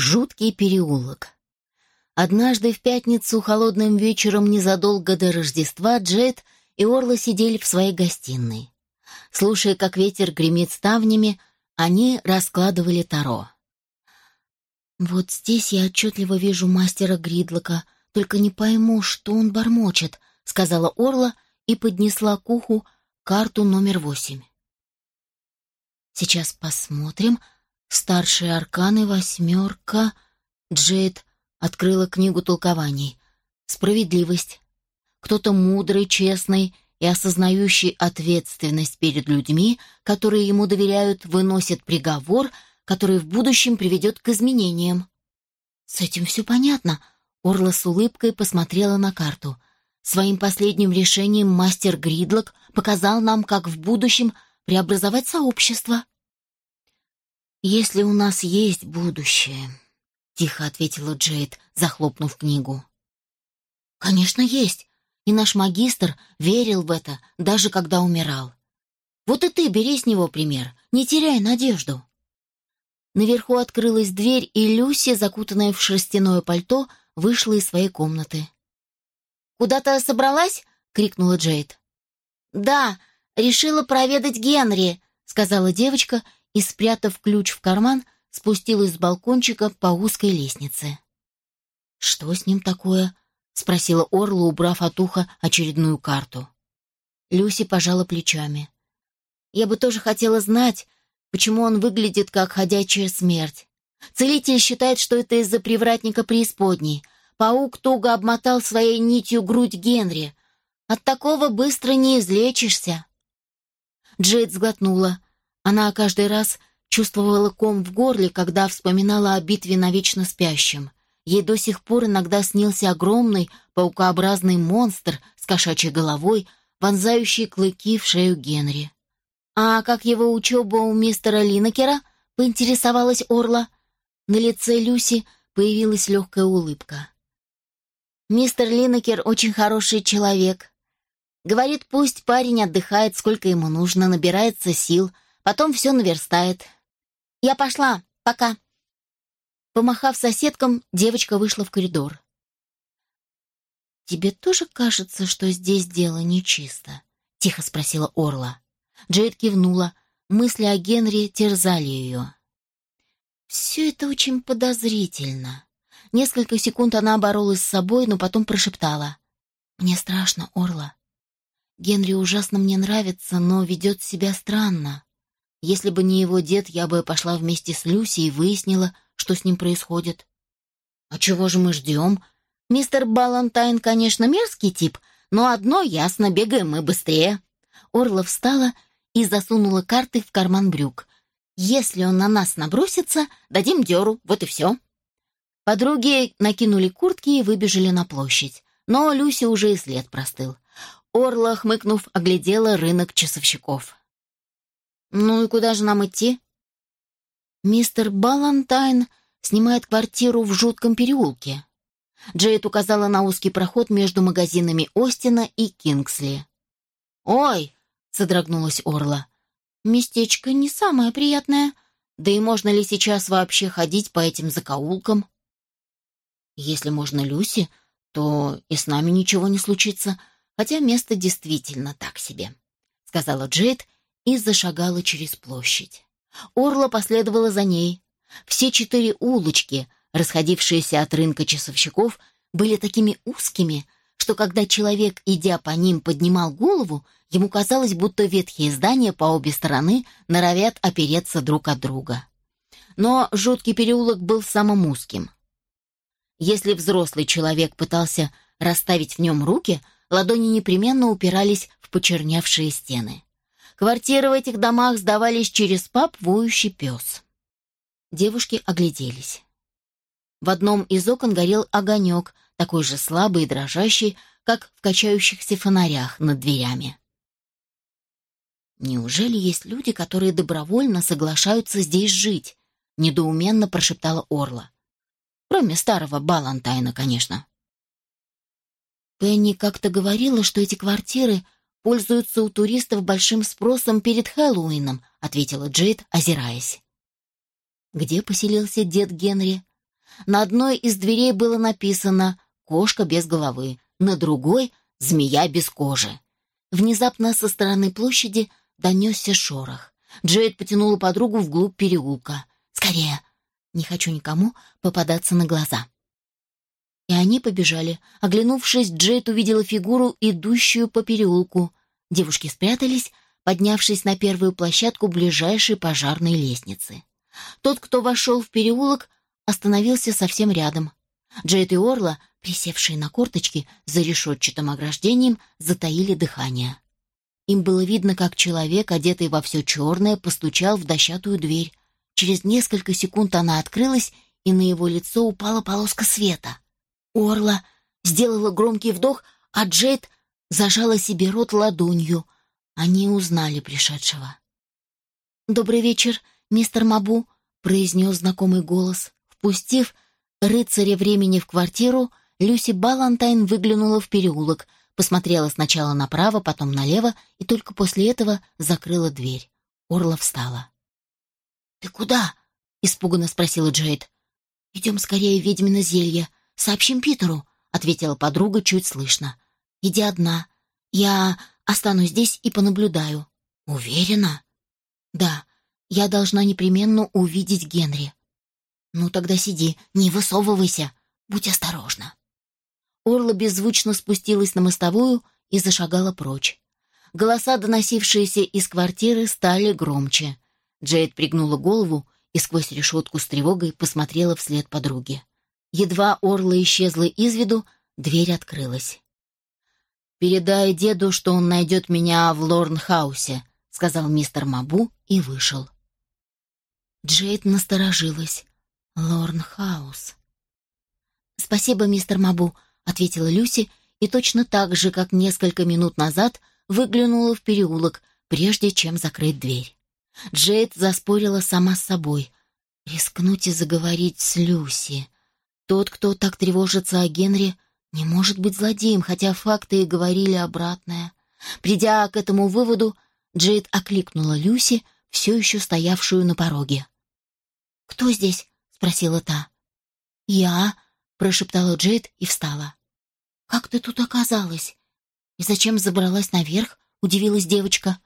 Жуткий переулок. Однажды в пятницу холодным вечером незадолго до Рождества Джет и Орла сидели в своей гостиной. Слушая, как ветер гремит ставнями, они раскладывали таро. «Вот здесь я отчетливо вижу мастера Гридлока, только не пойму, что он бормочет», — сказала Орла и поднесла к уху карту номер восемь. «Сейчас посмотрим. Старшие арканы, восьмерка...» Джейд открыла книгу толкований. «Справедливость. Кто-то мудрый, честный и осознающий ответственность перед людьми, которые ему доверяют, выносит приговор, который в будущем приведет к изменениям. С этим все понятно. Орла с улыбкой посмотрела на карту. Своим последним решением мастер Гридлок показал нам, как в будущем преобразовать сообщество. «Если у нас есть будущее», — тихо ответила Джейд, захлопнув книгу. «Конечно, есть и наш магистр верил в это, даже когда умирал. Вот и ты бери с него пример, не теряй надежду. Наверху открылась дверь, и Люси, закутанная в шерстяное пальто, вышла из своей комнаты. «Куда-то собралась?» — крикнула Джейд. «Да, решила проведать Генри», — сказала девочка и, спрятав ключ в карман, спустилась с балкончика по узкой лестнице. «Что с ним такое?» — спросила Орла, убрав от уха очередную карту. Люси пожала плечами. «Я бы тоже хотела знать, почему он выглядит как ходячая смерть. Целитель считает, что это из-за привратника преисподней. Паук туго обмотал своей нитью грудь Генри. От такого быстро не излечишься». Джейд сглотнула. Она каждый раз чувствовала ком в горле, когда вспоминала о битве на вечно спящем. Ей до сих пор иногда снился огромный паукообразный монстр с кошачьей головой, вонзающий клыки в шею Генри. «А как его учеба у мистера Линнекера?» — поинтересовалась Орла. На лице Люси появилась легкая улыбка. «Мистер Линнекер очень хороший человек. Говорит, пусть парень отдыхает, сколько ему нужно, набирается сил, потом все наверстает. Я пошла, пока». Помахав соседкам, девочка вышла в коридор. «Тебе тоже кажется, что здесь дело нечисто?» — тихо спросила Орла. Джейд кивнула. Мысли о Генри терзали ее. «Все это очень подозрительно». Несколько секунд она боролась с собой, но потом прошептала. «Мне страшно, Орла. Генри ужасно мне нравится, но ведет себя странно. Если бы не его дед, я бы пошла вместе с Люси и выяснила, что с ним происходит. А чего же мы ждем? Мистер Балантайн, конечно, мерзкий тип, но одно ясно, бегаем мы быстрее. Орла встала и засунула карты в карман брюк. Если он на нас набросится, дадим дёру, вот и все. Подруги накинули куртки и выбежали на площадь. Но Люси уже и след простыл. Орла, хмыкнув, оглядела рынок часовщиков. «Ну и куда же нам идти?» «Мистер Балантайн снимает квартиру в жутком переулке». Джейд указала на узкий проход между магазинами Остина и Кингсли. «Ой!» — содрогнулась Орла. «Местечко не самое приятное. Да и можно ли сейчас вообще ходить по этим закоулкам?» «Если можно Люси, то и с нами ничего не случится, хотя место действительно так себе», — сказала Джейд и зашагала через площадь. Орла последовала за ней. Все четыре улочки, расходившиеся от рынка часовщиков, были такими узкими, что когда человек, идя по ним, поднимал голову, ему казалось, будто ветхие здания по обе стороны норовят опереться друг от друга. Но жуткий переулок был самым узким. Если взрослый человек пытался расставить в нем руки, ладони непременно упирались в почернявшие стены. Квартиры в этих домах сдавались через пап воющий пес. Девушки огляделись. В одном из окон горел огонек, такой же слабый и дрожащий, как в качающихся фонарях над дверями. «Неужели есть люди, которые добровольно соглашаются здесь жить?» — недоуменно прошептала Орла. «Кроме старого Балантайна, конечно». Пенни как-то говорила, что эти квартиры пользуются у туристов большим спросом перед Хэллоуином», — ответила Джейд, озираясь. Где поселился дед Генри? На одной из дверей было написано «Кошка без головы», на другой «Змея без кожи». Внезапно со стороны площади донесся шорох. Джейд потянула подругу вглубь переулка. «Скорее! Не хочу никому попадаться на глаза». И они побежали. Оглянувшись, Джейд увидела фигуру, идущую по переулку. Девушки спрятались, поднявшись на первую площадку ближайшей пожарной лестницы. Тот, кто вошел в переулок, остановился совсем рядом. Джейд и Орла, присевшие на корточки за решетчатым ограждением, затаили дыхание. Им было видно, как человек, одетый во все черное, постучал в дощатую дверь. Через несколько секунд она открылась, и на его лицо упала полоска света. Орла сделала громкий вдох, а Джейд зажала себе рот ладонью. Они узнали пришедшего. «Добрый вечер, мистер Мабу», — произнес знакомый голос. Впустив рыцаря времени в квартиру, Люси Балантайн выглянула в переулок, посмотрела сначала направо, потом налево и только после этого закрыла дверь. Орла встала. «Ты куда?» — испуганно спросила Джейд. «Идем скорее в ведьмино зелье. Сообщим Питеру», — ответила подруга чуть слышно. «Иди одна. Я останусь здесь и понаблюдаю». «Уверена?» «Да, я должна непременно увидеть Генри». «Ну тогда сиди, не высовывайся, будь осторожна». Орла беззвучно спустилась на мостовую и зашагала прочь. Голоса, доносившиеся из квартиры, стали громче. Джейд пригнула голову и сквозь решетку с тревогой посмотрела вслед подруге. Едва Орла исчезла из виду, дверь открылась. «Передай деду, что он найдет меня в Лорнхаусе», — сказал мистер Мабу и вышел. Джейд насторожилась. Лорнхаус. «Спасибо, мистер Мабу», — ответила Люси и точно так же, как несколько минут назад, выглянула в переулок, прежде чем закрыть дверь. Джейд заспорила сама с собой. Рискнуть и заговорить с Люси. Тот, кто так тревожится о Генри, не может быть злодеем, хотя факты и говорили обратное. Придя к этому выводу, Джейд окликнула Люси, все еще стоявшую на пороге. «Кто здесь?» — спросила та. «Я», — прошептала Джейд и встала. «Как ты тут оказалась? И зачем забралась наверх?» — удивилась девочка.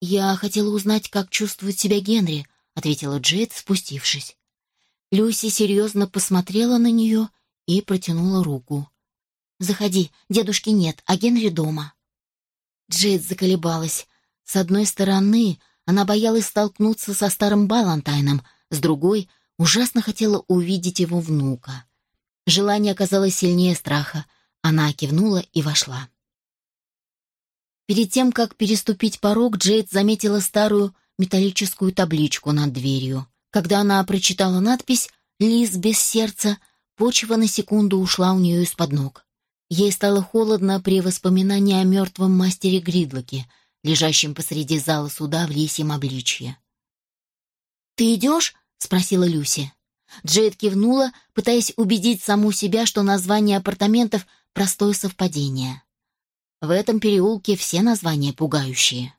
«Я хотела узнать, как чувствует себя Генри», — ответила Джейд, спустившись. Люси серьезно посмотрела на нее и протянула руку. «Заходи, дедушки нет, а Генри дома». Джейд заколебалась. С одной стороны, она боялась столкнуться со старым Балантайном, с другой — ужасно хотела увидеть его внука. Желание оказалось сильнее страха. Она кивнула и вошла. Перед тем, как переступить порог, Джейд заметила старую металлическую табличку над дверью. Когда она прочитала надпись «Лис без сердца», почва на секунду ушла у нее из-под ног. Ей стало холодно при воспоминании о мертвом мастере Гридлоке, лежащем посреди зала суда в лисьем обличье. «Ты идешь?» — спросила Люси. Джейд кивнула, пытаясь убедить саму себя, что название апартаментов — простое совпадение. В этом переулке все названия пугающие.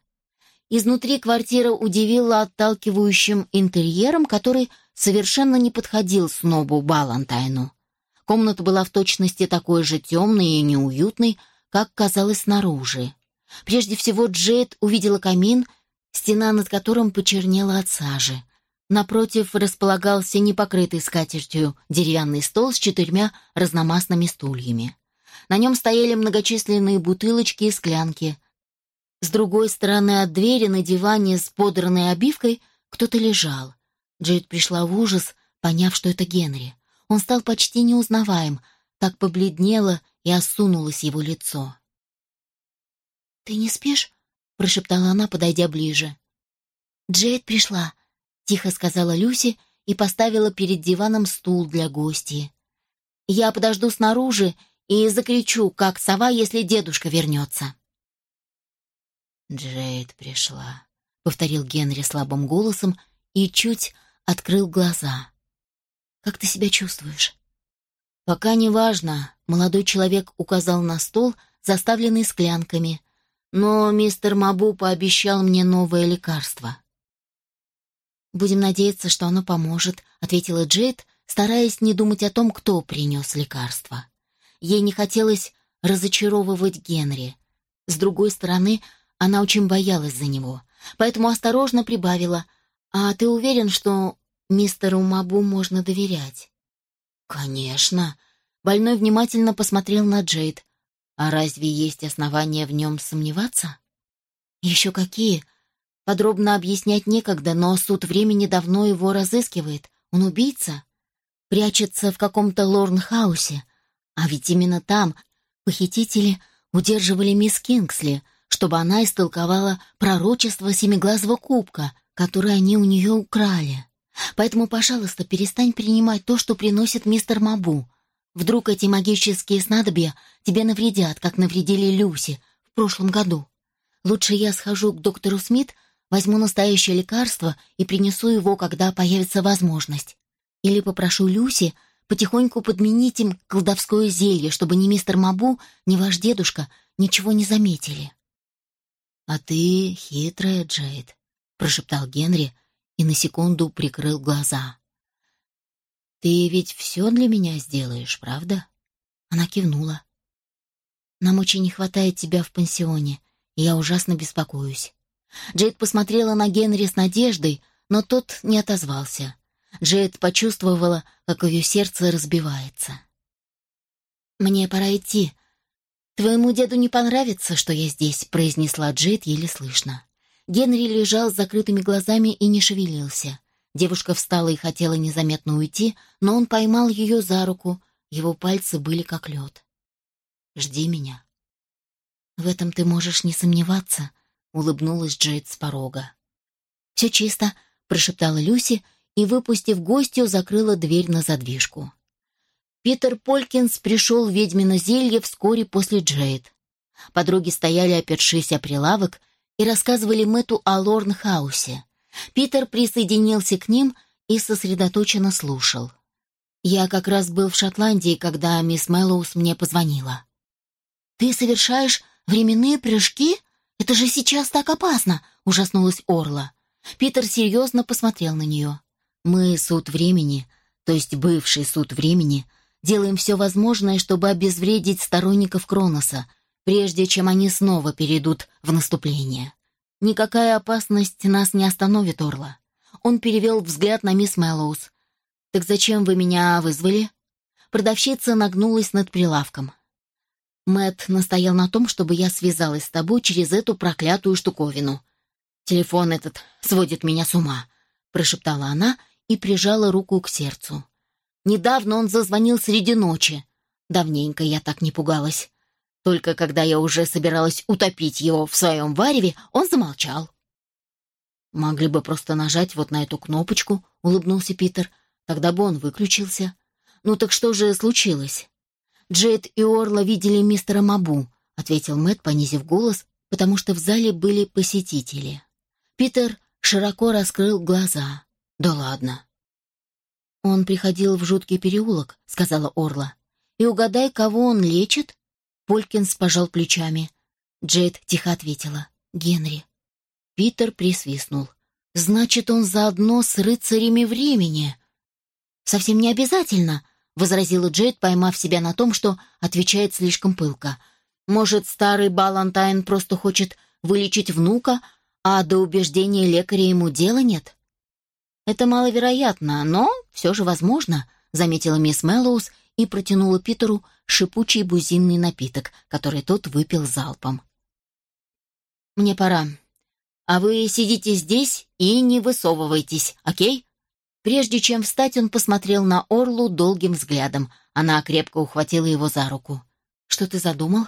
Изнутри квартира удивила отталкивающим интерьером, который совершенно не подходил снобу Балантайну. Комната была в точности такой же темной и неуютной, как казалось снаружи. Прежде всего Джейд увидела камин, стена над которым почернела от сажи. Напротив располагался непокрытый скатертью деревянный стол с четырьмя разномастными стульями. На нем стояли многочисленные бутылочки и склянки. С другой стороны от двери на диване с подранной обивкой кто-то лежал. Джейд пришла в ужас, поняв, что это Генри. Он стал почти неузнаваем, так побледнело и осунулось его лицо. «Ты не спишь?» — прошептала она, подойдя ближе. «Джейд пришла», — тихо сказала Люси и поставила перед диваном стул для гостей. «Я подожду снаружи и закричу, как сова, если дедушка вернется». «Джейд пришла», — повторил Генри слабым голосом и чуть открыл глаза. «Как ты себя чувствуешь?» «Пока не важно», — молодой человек указал на стол, заставленный склянками. «Но мистер Мабу пообещал мне новое лекарство». «Будем надеяться, что оно поможет», — ответила Джейд, стараясь не думать о том, кто принес лекарство. Ей не хотелось разочаровывать Генри. С другой стороны, она очень боялась за него, поэтому осторожно прибавила. «А ты уверен, что мистеру Мабу можно доверять?» «Конечно». Больной внимательно посмотрел на Джейд. «А разве есть основания в нем сомневаться?» «Еще какие?» Подробно объяснять некогда, но суд времени давно его разыскивает. Он убийца. Прячется в каком-то лорнхаусе. А ведь именно там похитители удерживали мисс Кингсли, чтобы она истолковала пророчество семиглазого кубка, которое они у нее украли. Поэтому, пожалуйста, перестань принимать то, что приносит мистер Мабу. Вдруг эти магические снадобья тебе навредят, как навредили Люси в прошлом году. Лучше я схожу к доктору Смит, возьму настоящее лекарство и принесу его, когда появится возможность. Или попрошу Люси потихоньку подменить им колдовское зелье, чтобы ни мистер Мабу, ни ваш дедушка ничего не заметили. «А ты хитрая, Джейд», — прошептал Генри и на секунду прикрыл глаза. «Ты ведь все для меня сделаешь, правда?» Она кивнула. «Нам очень не хватает тебя в пансионе и я ужасно беспокоюсь. Джейд посмотрела на Генри с надеждой, но тот не отозвался. Джейд почувствовала, как ее сердце разбивается. «Мне пора идти. Твоему деду не понравится, что я здесь», — произнесла Джейд еле слышно. Генри лежал с закрытыми глазами и не шевелился. Девушка встала и хотела незаметно уйти, но он поймал ее за руку, его пальцы были как лед. «Жди меня», «В этом ты можешь не сомневаться», — улыбнулась Джейд с порога. «Все чисто», — прошептала Люси и, выпустив гостью, закрыла дверь на задвижку. Питер Полькинс пришел в ведьмино зелье вскоре после Джейд. Подруги стояли, опершись о прилавок, и рассказывали Мэтту о Лорнхаусе. Питер присоединился к ним и сосредоточенно слушал. «Я как раз был в Шотландии, когда мисс Мэллоус мне позвонила». «Ты совершаешь «Временные прыжки? Это же сейчас так опасно!» — ужаснулась Орла. Питер серьезно посмотрел на нее. «Мы, суд времени, то есть бывший суд времени, делаем все возможное, чтобы обезвредить сторонников Кроноса, прежде чем они снова перейдут в наступление. Никакая опасность нас не остановит, Орла». Он перевел взгляд на мисс Мэллоус. «Так зачем вы меня вызвали?» Продавщица нагнулась над прилавком. Мэт настоял на том, чтобы я связалась с тобой через эту проклятую штуковину. Телефон этот сводит меня с ума, прошептала она и прижала руку к сердцу. Недавно он зазвонил среди ночи. Давненько я так не пугалась. Только когда я уже собиралась утопить его в своем вареве, он замолчал. «Могли бы просто нажать вот на эту кнопочку», — улыбнулся Питер. «Тогда бы он выключился». «Ну так что же случилось?» Джейд и Орла видели мистера Мабу», — ответил Мэтт, понизив голос, потому что в зале были посетители. Питер широко раскрыл глаза. «Да ладно». «Он приходил в жуткий переулок», — сказала Орла. «И угадай, кого он лечит?» Полькинс пожал плечами. Джейд тихо ответила. «Генри». Питер присвистнул. «Значит, он заодно с рыцарями времени». «Совсем не обязательно», возразила Джейд, поймав себя на том, что отвечает слишком пылко. «Может, старый Балантайн просто хочет вылечить внука, а до убеждения лекаря ему дела нет?» «Это маловероятно, но все же возможно», — заметила мисс Мэллоус и протянула Питеру шипучий бузинный напиток, который тот выпил залпом. «Мне пора. А вы сидите здесь и не высовывайтесь, окей?» Прежде чем встать, он посмотрел на Орлу долгим взглядом. Она крепко ухватила его за руку. «Что ты задумал?»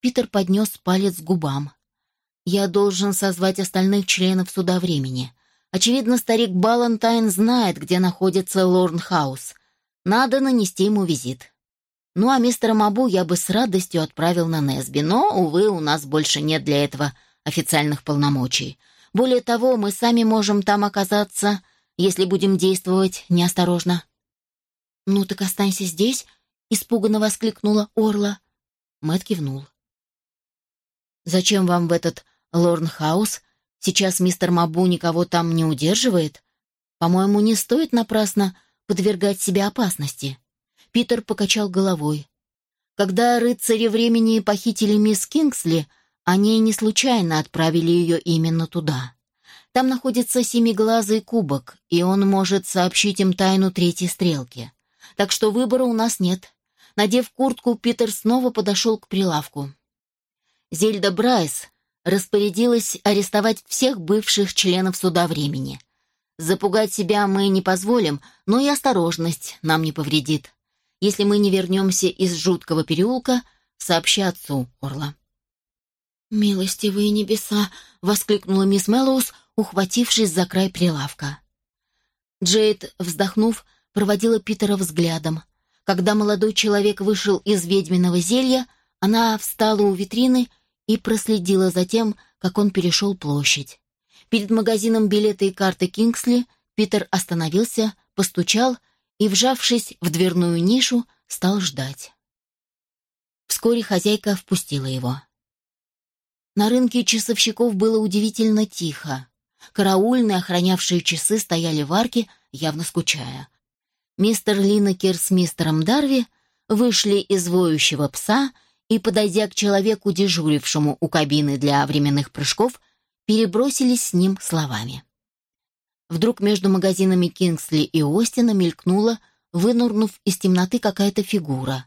Питер поднес палец к губам. «Я должен созвать остальных членов суда времени. Очевидно, старик Балантайн знает, где находится Лорнхаус. Надо нанести ему визит. Ну, а мистера Мабу я бы с радостью отправил на Несби, но, увы, у нас больше нет для этого официальных полномочий. Более того, мы сами можем там оказаться если будем действовать неосторожно». «Ну так останься здесь», — испуганно воскликнула Орла. Мэт кивнул. «Зачем вам в этот Лорнхаус? Сейчас мистер Мабу никого там не удерживает. По-моему, не стоит напрасно подвергать себя опасности. Питер покачал головой. Когда рыцари времени похитили мисс Кингсли, они не случайно отправили ее именно туда. Там находится семиглазый кубок, и он может сообщить им тайну третьей стрелки. Так что выбора у нас нет. Надев куртку, Питер снова подошел к прилавку. Зельда Брайс распорядилась арестовать всех бывших членов суда времени. Запугать себя мы не позволим, но и осторожность нам не повредит. Если мы не вернемся из жуткого переулка, сообщи отцу, Орла. «Милостивые небеса!» — воскликнула мисс Мэллоус, ухватившись за край прилавка. Джейд, вздохнув, проводила Питера взглядом. Когда молодой человек вышел из ведьминого зелья, она встала у витрины и проследила за тем, как он перешел площадь. Перед магазином билеты и карты Кингсли Питер остановился, постучал и, вжавшись в дверную нишу, стал ждать. Вскоре хозяйка впустила его. На рынке часовщиков было удивительно тихо. Караульные, охранявшие часы, стояли в арке, явно скучая. Мистер Линнекер с мистером Дарви вышли из воющего пса и, подойдя к человеку, дежурившему у кабины для временных прыжков, перебросились с ним словами. Вдруг между магазинами Кингсли и Остина мелькнула, вынурнув из темноты какая-то фигура.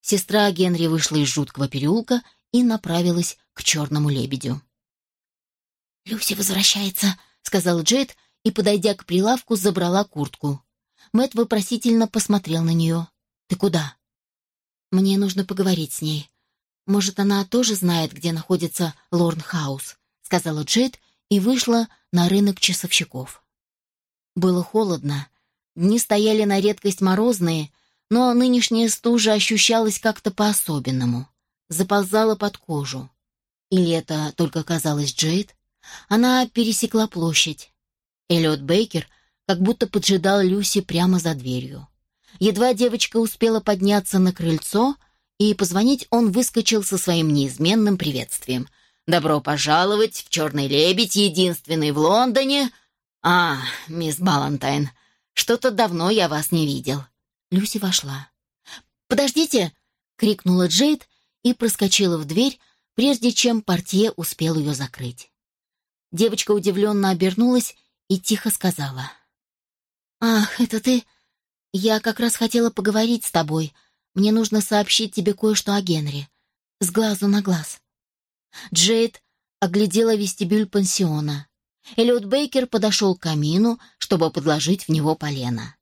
Сестра Генри вышла из жуткого переулка и направилась к черному лебедю. «Люси возвращается», — сказал Джейд и, подойдя к прилавку, забрала куртку. Мэт вопросительно посмотрел на нее. «Ты куда?» «Мне нужно поговорить с ней. Может, она тоже знает, где находится Лорнхаус», — сказала Джейд и вышла на рынок часовщиков. Было холодно. Дни стояли на редкость морозные, но нынешняя стужа ощущалась как-то по-особенному. Заползала под кожу. Или это только казалось Джейд? Она пересекла площадь. Эллиот Бейкер — как будто поджидал Люси прямо за дверью. Едва девочка успела подняться на крыльцо и позвонить, он выскочил со своим неизменным приветствием. «Добро пожаловать в «Черный лебедь», единственный в Лондоне!» «А, мисс Балантайн, что-то давно я вас не видел». Люси вошла. «Подождите!» — крикнула Джейд и проскочила в дверь, прежде чем портье успел ее закрыть. Девочка удивленно обернулась и тихо сказала — «Ах, это ты? Я как раз хотела поговорить с тобой. Мне нужно сообщить тебе кое-что о Генри. С глазу на глаз». Джейд оглядела вестибюль пансиона. Эллиот Бейкер подошел к камину, чтобы подложить в него полено.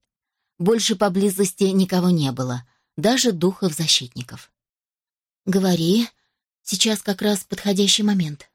Больше поблизости никого не было, даже духов-защитников. «Говори, сейчас как раз подходящий момент».